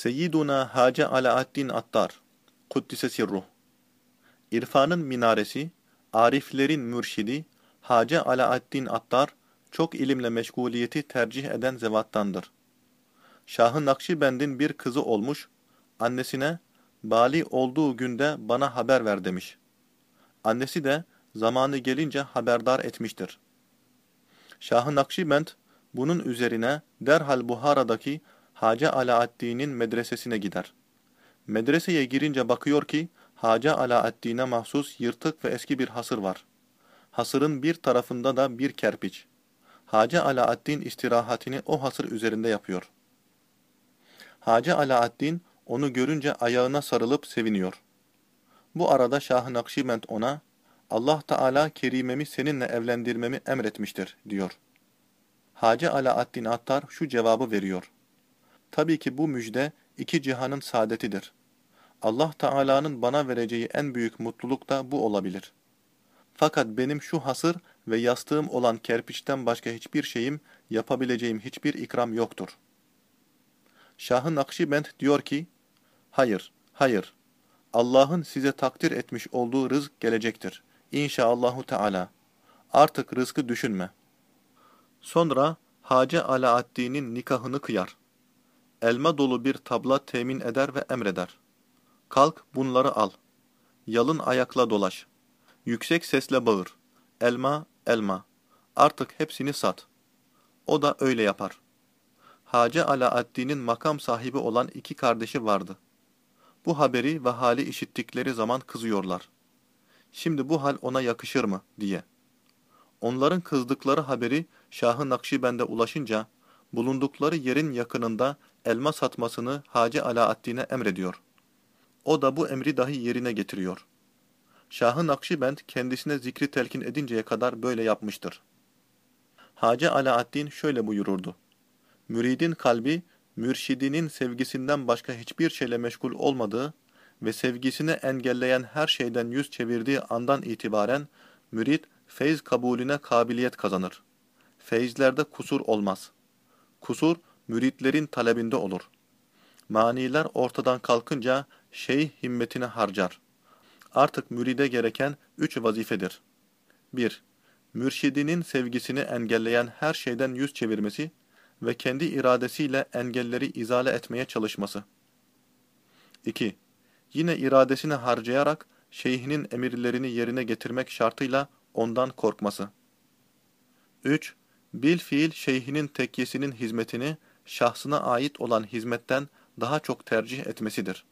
Seyyiduna Hace Alaaddin Attar, Kuddise Sirruh İrfanın minaresi, ariflerin mürşidi, Hace Alaaddin Attar, çok ilimle meşguliyeti tercih eden zevattandır. Şahı Nakşibend'in bir kızı olmuş, annesine, bali olduğu günde bana haber ver demiş. Annesi de, zamanı gelince haberdar etmiştir. Şahı Nakşibend, bunun üzerine derhal Buhara'daki Hace Alaaddin'in medresesine gider. Medreseye girince bakıyor ki, Hace Alaaddin'e mahsus yırtık ve eski bir hasır var. Hasırın bir tarafında da bir kerpiç. Hace Alaaddin istirahatini o hasır üzerinde yapıyor. Hace Alaaddin onu görünce ayağına sarılıp seviniyor. Bu arada Şah-ı Nakşibend ona, Allah Teala kerimemi seninle evlendirmemi emretmiştir, diyor. Hace Alaaddin Attar şu cevabı veriyor. Tabii ki bu müjde iki cihanın saadetidir. Allah Teala'nın bana vereceği en büyük mutluluk da bu olabilir. Fakat benim şu hasır ve yastığım olan kerpiçten başka hiçbir şeyim, yapabileceğim hiçbir ikram yoktur. Şah-ı Nakşibend diyor ki, Hayır, hayır. Allah'ın size takdir etmiş olduğu rızk gelecektir. İnşaallahu Teala. Artık rızkı düşünme. Sonra Hace Alaaddin'in nikahını kıyar. Elma dolu bir tabla temin eder ve emreder. Kalk bunları al. Yalın ayakla dolaş. Yüksek sesle bağır. Elma, elma. Artık hepsini sat. O da öyle yapar. Hace Alaaddin'in makam sahibi olan iki kardeşi vardı. Bu haberi ve hali işittikleri zaman kızıyorlar. Şimdi bu hal ona yakışır mı diye. Onların kızdıkları haberi Şah-ı Nakşibend'e ulaşınca, bulundukları yerin yakınında elma satmasını Hacı Alaaddin'e emrediyor. O da bu emri dahi yerine getiriyor. Şah-ı Nakşibend kendisine zikri telkin edinceye kadar böyle yapmıştır. Hacı Alaaddin şöyle buyururdu. Müridin kalbi, mürşidinin sevgisinden başka hiçbir şeyle meşgul olmadığı ve sevgisini engelleyen her şeyden yüz çevirdiği andan itibaren, mürid feyz kabulüne kabiliyet kazanır. Feyizlerde kusur olmaz. Kusur, müritlerin talebinde olur. Maniler ortadan kalkınca şeyh himmetini harcar. Artık müride gereken üç vazifedir. 1. Mürşidinin sevgisini engelleyen her şeyden yüz çevirmesi ve kendi iradesiyle engelleri izale etmeye çalışması. 2. Yine iradesini harcayarak şeyhinin emirlerini yerine getirmek şartıyla ondan korkması. 3. Bil fiil şeyhinin tekkesinin hizmetini şahsına ait olan hizmetten daha çok tercih etmesidir.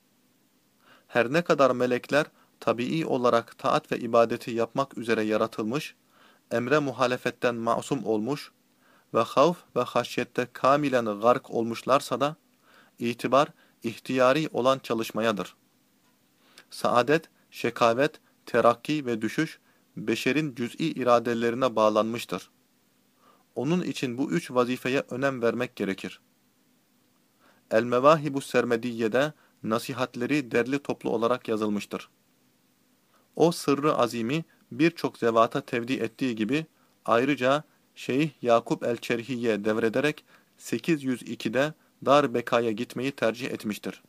Her ne kadar melekler tabii olarak taat ve ibadeti yapmak üzere yaratılmış, emre muhalefetten masum olmuş ve havf ve haşyette kamilen gark olmuşlarsa da, itibar ihtiyari olan çalışmayadır. Saadet, şekavet, terakki ve düşüş, beşerin cüz'i iradelerine bağlanmıştır. Onun için bu üç vazifeye önem vermek gerekir. El-Mevahibu Sermediye'de nasihatleri derli toplu olarak yazılmıştır. O sırrı azimi birçok zevata tevdi ettiği gibi ayrıca Şeyh Yakup el-Çerhiye devrederek 802'de Dar Beka'ya gitmeyi tercih etmiştir.